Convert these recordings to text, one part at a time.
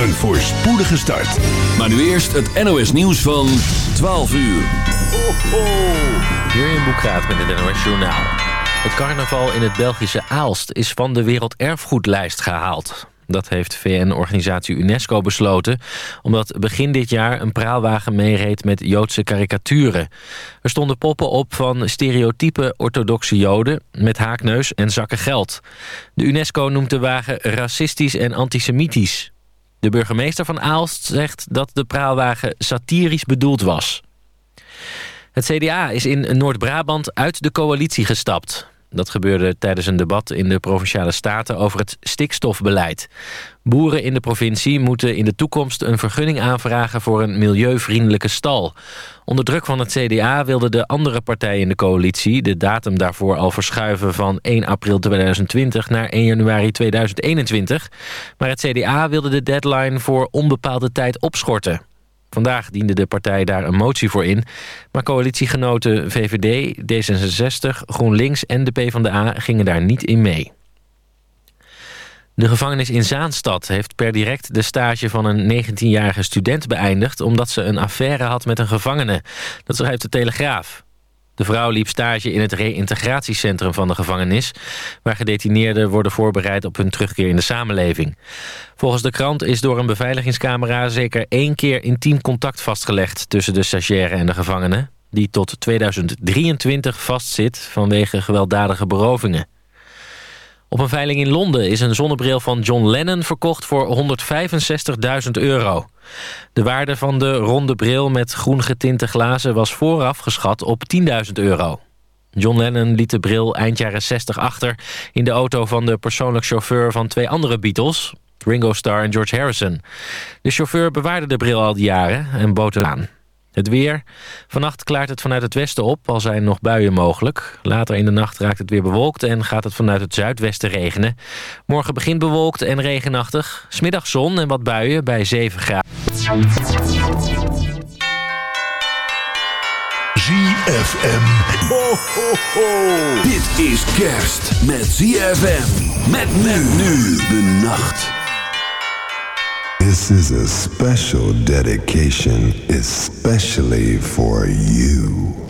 een voorspoedige start. Maar nu eerst het NOS nieuws van 12 uur. Ho, ho. In Boekraat met het NOS Journaal. Het carnaval in het Belgische Aalst is van de Werelderfgoedlijst gehaald. Dat heeft VN-organisatie UNESCO besloten... omdat begin dit jaar een praalwagen meereed met Joodse karikaturen. Er stonden poppen op van stereotype orthodoxe Joden... met haakneus en zakken geld. De UNESCO noemt de wagen racistisch en antisemitisch. De burgemeester van Aalst zegt dat de praalwagen satirisch bedoeld was. Het CDA is in Noord-Brabant uit de coalitie gestapt. Dat gebeurde tijdens een debat in de Provinciale Staten over het stikstofbeleid. Boeren in de provincie moeten in de toekomst een vergunning aanvragen voor een milieuvriendelijke stal. Onder druk van het CDA wilden de andere partijen in de coalitie de datum daarvoor al verschuiven van 1 april 2020 naar 1 januari 2021. Maar het CDA wilde de deadline voor onbepaalde tijd opschorten. Vandaag diende de partij daar een motie voor in. Maar coalitiegenoten VVD, D66, GroenLinks en de PvdA gingen daar niet in mee. De gevangenis in Zaanstad heeft per direct de stage van een 19-jarige student beëindigd... omdat ze een affaire had met een gevangene. Dat schrijft de Telegraaf. De vrouw liep stage in het reïntegratiecentrum van de gevangenis... waar gedetineerden worden voorbereid op hun terugkeer in de samenleving. Volgens de krant is door een beveiligingscamera zeker één keer intiem contact vastgelegd... tussen de stagiaire en de gevangene, die tot 2023 vastzit vanwege gewelddadige berovingen. Op een veiling in Londen is een zonnebril van John Lennon verkocht voor 165.000 euro. De waarde van de ronde bril met groen getinte glazen was vooraf geschat op 10.000 euro. John Lennon liet de bril eind jaren 60 achter in de auto van de persoonlijk chauffeur van twee andere Beatles, Ringo Starr en George Harrison. De chauffeur bewaarde de bril al die jaren en bood het aan. Het weer. Vannacht klaart het vanuit het westen op, al zijn nog buien mogelijk. Later in de nacht raakt het weer bewolkt en gaat het vanuit het zuidwesten regenen. Morgen begint bewolkt en regenachtig. Smiddag zon en wat buien bij 7 graden. ZFM. Ho, ho, ho. Dit is kerst met ZFM. Met men nu de nacht. This is a special dedication, especially for you.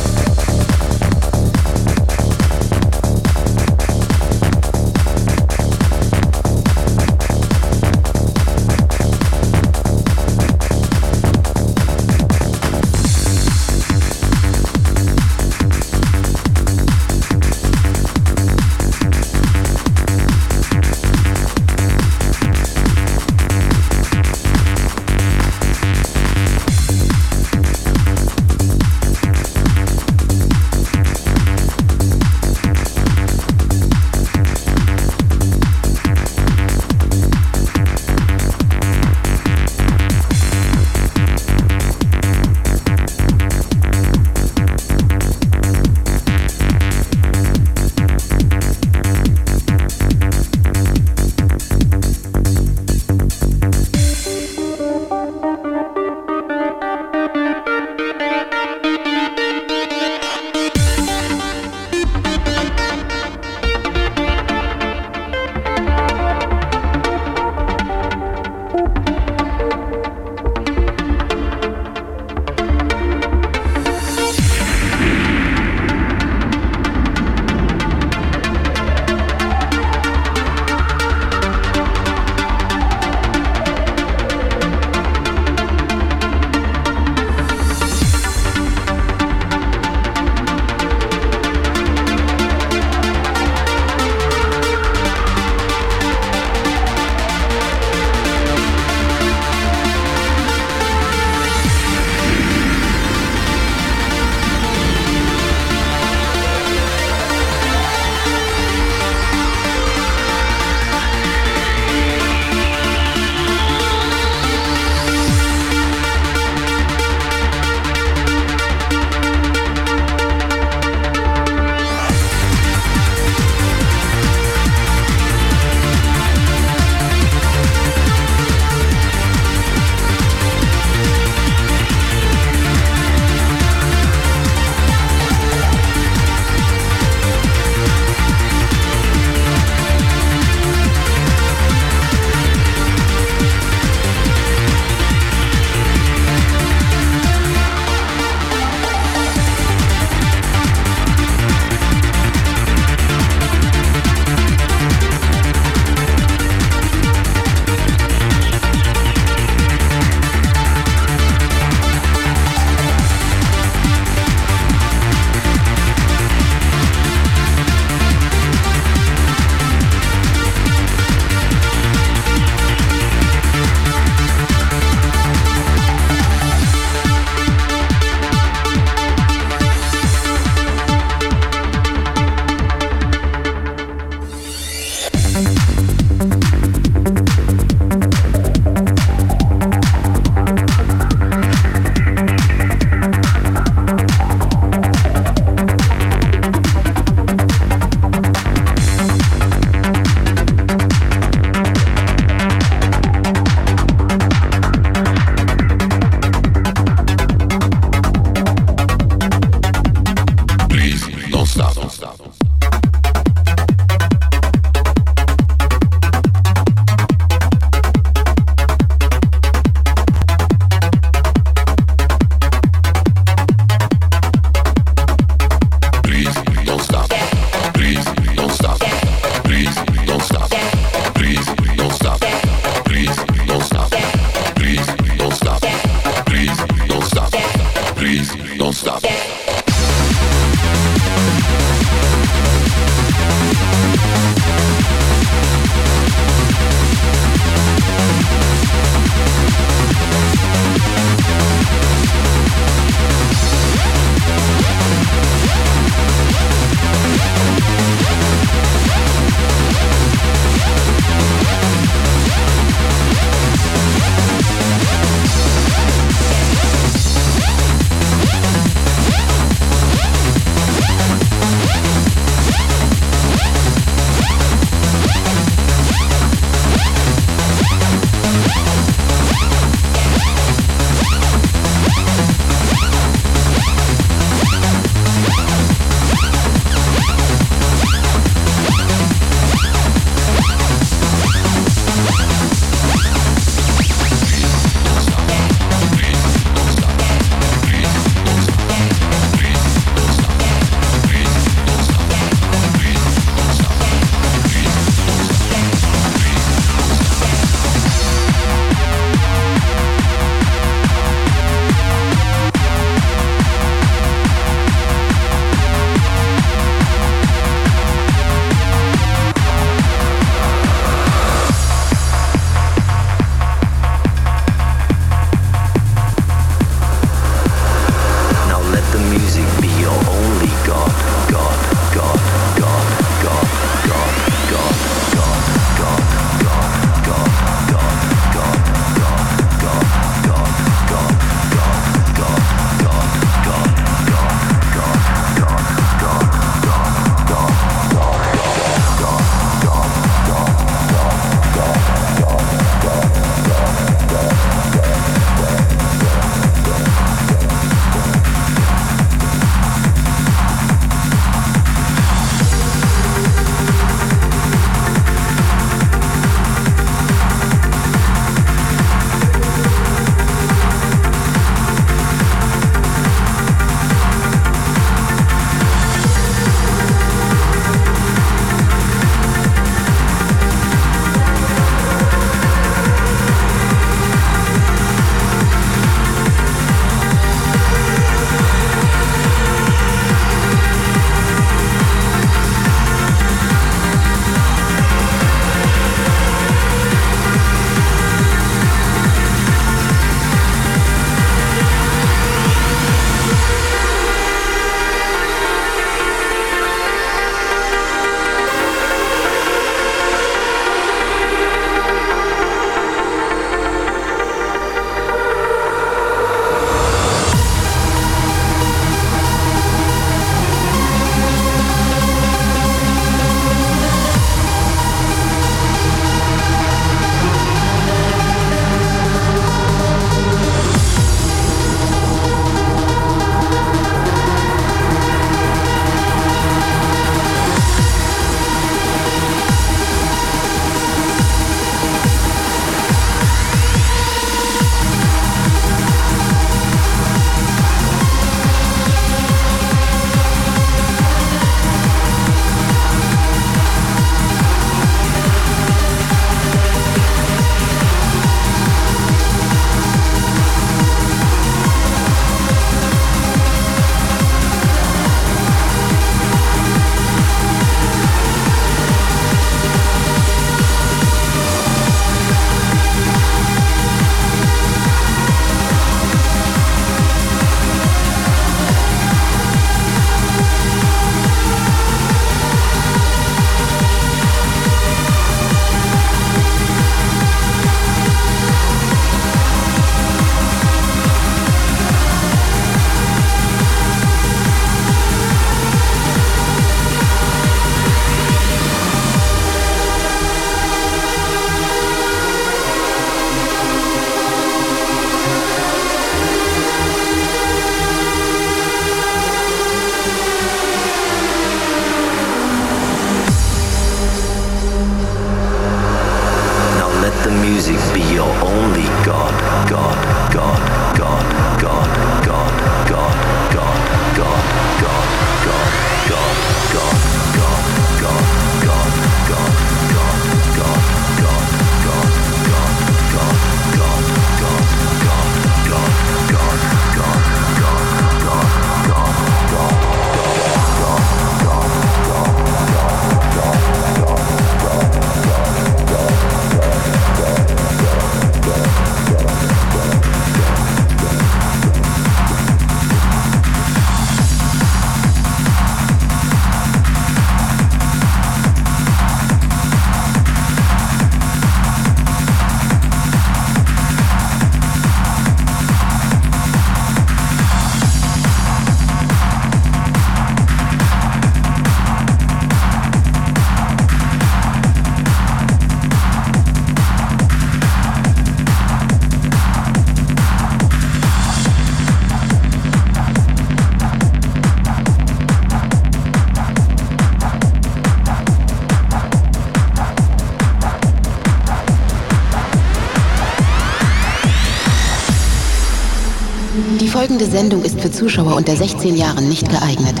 Folgende Sendung ist für Zuschauer unter 16 Jahren nicht geeignet.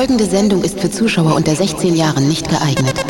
Folgende Sendung ist für Zuschauer unter 16 Jahren nicht geeignet.